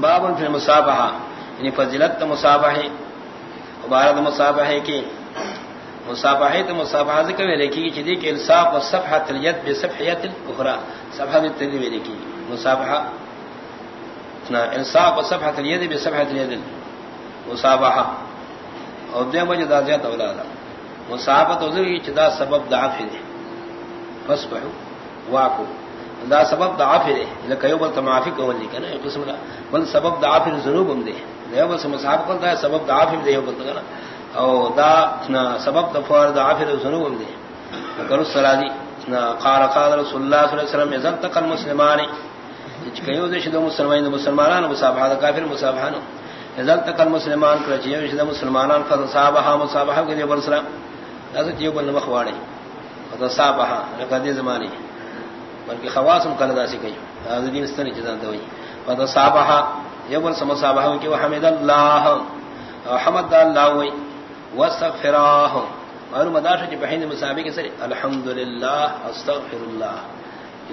باب فی المصابحہ یعنی فضلت مصابحہ، عبارت مصابحہ کی، مصابحہ تو مصابحہ ذکر میں لکھی گی چیزی کہ الصاف و صفحہ الید بصفحیت الاخرى، صفحہ بالتدی میں لکھی گی مصابحہ۔ انصاف و صفحہ الید بصفحہ الید مصابحہ۔ اور دے مجھے دا دازیات اولادا مصابحہ تو ذکر کی چیزا سبب ضعف دے۔ فصبحو واقو دا سبب ضعف دے لکیو بل تمافی کو لی کنا قسم دا. بل سبب ضعف ذنوب ہم دے. دیو بس مصاب کو دا سبب ضعف دے یو بل کنا او دا سبب دفار ضعف ذنوب ہم دے. کرو سلادی قال قال رسول اللہ صلی اللہ علیہ وسلم، اذا تقل مسلمان کیو دے شدو مسلمان مسلمانان مصابہ دا کافر مصابہان اذا تقل مسلمان کرچ یو شدو مسلمانان فصابہ مصابہ کے بل سلام دا یو بل مخواڑے فصابہ لقد زمانی بلکہ خواص ہم کل داسی گئی دین استنی جزان دوئی فتا صابحا یبن سم صابحا کی وحمد اللہ حمد اللہ وی واستغفراہ اور مداشا جی بحین مسابق سر الحمدللہ استغفر اللہ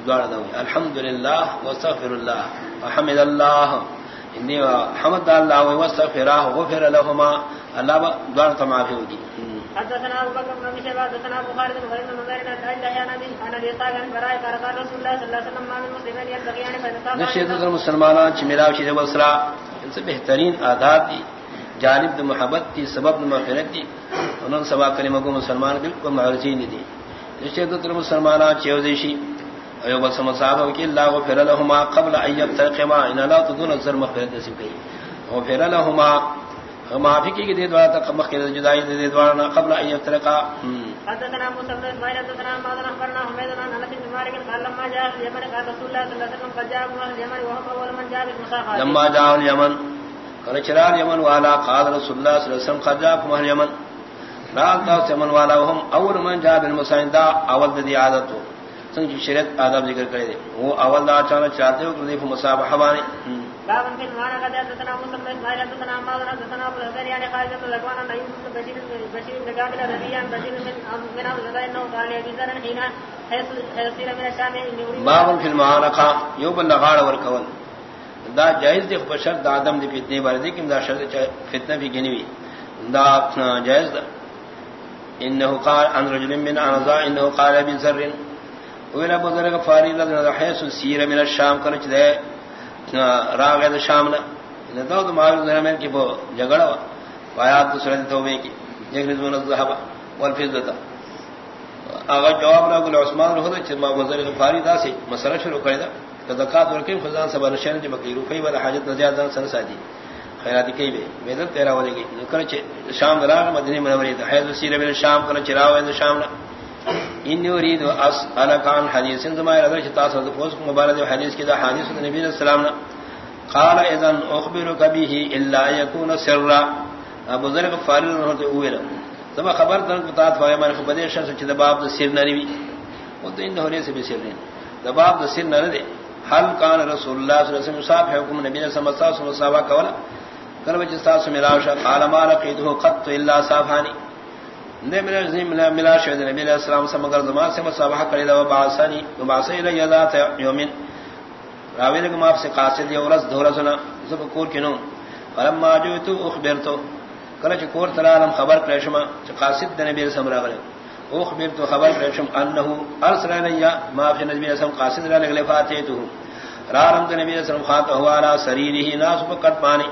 دوار دوئی الحمدللہ واستغفر اللہ وحمد اللہ۔ انی حمد اللہ وی واستغفراہ غفر لہما۔ اللہ دوار تمافی ہوگی۔ حدثنا ابو بكر بن شيبه حدثنا ابو خالد بن خالد بن مغير عن عائشة يا نبي انا لقاء عن براء قال قال رسول الله صلى الله عليه وسلم ما من مسلمين يلتقيان فيتقابلان نشهد المسلمان چ میرا شی وسرا، ان سے بہترین آداب دی، جانب محبت دی، سبب مغفرت دی، انہوں سبا کلمہ کو مسلمان بالکل معرضی نہیں دی۔ نشهد المسلمان چ دیشی ایو بس مصاب کہ اللہ غفر لهما قبل ان يتقما ان لا تدون الزر مغفرت نصیب کی غفر لهما معافی کی دے دوارا تک مخ کے جدائی دے دوارا قبل ان یفترقا۔ حدثنا موسى بن اسماعيل حدثنا اخبرنا حميد بن انس بن مالك قال لما جاء اليمن قال رسول الله صلى الله عليه وسلم قد جاء اهل اليمن وهم اول من جاء بالمصافحه لما جاء اليمن قال چرار اليمن والا؟ قال رسول الله صلى الله عليه وسلم قد جاء اهل اليمن. رات دا اليمن والا وهم اول من جاء بالمصافحه اول دی عادت سنگ شریعت آداب ذکر کرے وہ اول دا چانا چاہتے ہو کہ مصافحہ بانے۔ باب في المعنى قد حدثنا موسى بن اسماعيل حدثنا حدثنا ابو يعني ان بشير بشير بن الربيع عن بشير انه قال حين حيصير من الشام باب في المعانقه يوب والكون دا جائز دی بشر دا آدم دی فتنے بارے دی کہ دا شرط فتنہ بھی گنی دا جائز دا انه قال، عن رجل من انضاء انه قال ابي ذر. ولا ابو ذر فاري حيث سير من الشام کرچ دے راغ ہے شام نے اچھا، تو تو مال زمین کی وہ جھگڑا وایا تو سرت توبے کی جگن زون الذهب والفضه اگر جواب نہ گل عثمان رہو تو ما وزر غفاری دا سے مسئلہ شروع کرے دا۔ زکات ورکے فزان سبا نشان جو بکی روپے والا حاجت نہ زیادہ سن سادی۔ خیرات کی بے میدت تیرا والے کی کر چ شام راغ مدینے منورے دا۔ ہے سیر من شام کر چراو ہے شام نہ۔ ان يريد اسال كان حديث ثم يرد تاس فوز مبارك حديث كده حديث النبي صلى الله عليه وسلم قال اذا اخبرك به الا يكون سرا ابو ذر فارل رضي الله عنه ثم خبر تن بتات فاي من خبر ہے شخص چې باب د سر نری او د انه لري سبي سر د باب د سر نری ده هل كان رسول الله صلى الله عليه وسلم صاحب حکم نبی صلی الله علیه وسلم صحابه کولا کله چې تاسو ملاوشه قال ما لقيته قط الا صافاني نے میرا عظیم ملا ملا شہد نبی علیہ السلام سے مگر زمان سے مصابحہ کرے دا وبعثنی وبعثی الی ذات یوم راوی نے ما سے قاصد یہ ورس دورا سنا سب کور کینو فلما جئت اخبرت کلا چ کور تلالم خبر کرشما چ قاصد نبی علیہ السلام راغلے اخبرت خبر کرشم انه ارسل الی ما فی نبی علیہ السلام قاصد را لگلے فاتیتو رارم نبی علیہ السلام خاط ہوا علی سریره ناس بکٹ پانی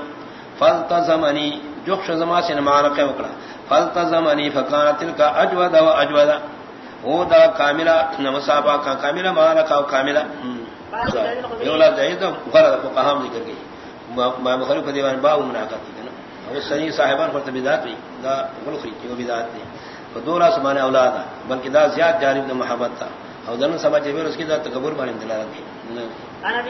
فالتزمنی جوخ زما سے مارکے وکڑا۔ فالتزمنی فکانت تلك اجود و اجود۔ او دا کاملہ نمصابہ کا کاملہ مانا کا کاملہ۔ یولا جائز غلط فقہم ذکر گئی ما مخالف دیوان باب مناقض کی نا؟ اور سنی صاحبان پر بدعت ہوئی۔ دا غلخری کی بدعت تھی۔ تو دورا سمانے اولاد بلکہ دا زیاد جانب محبت تھا۔ اور دن سمجھ اس کی دا تکبر بان دلالت دی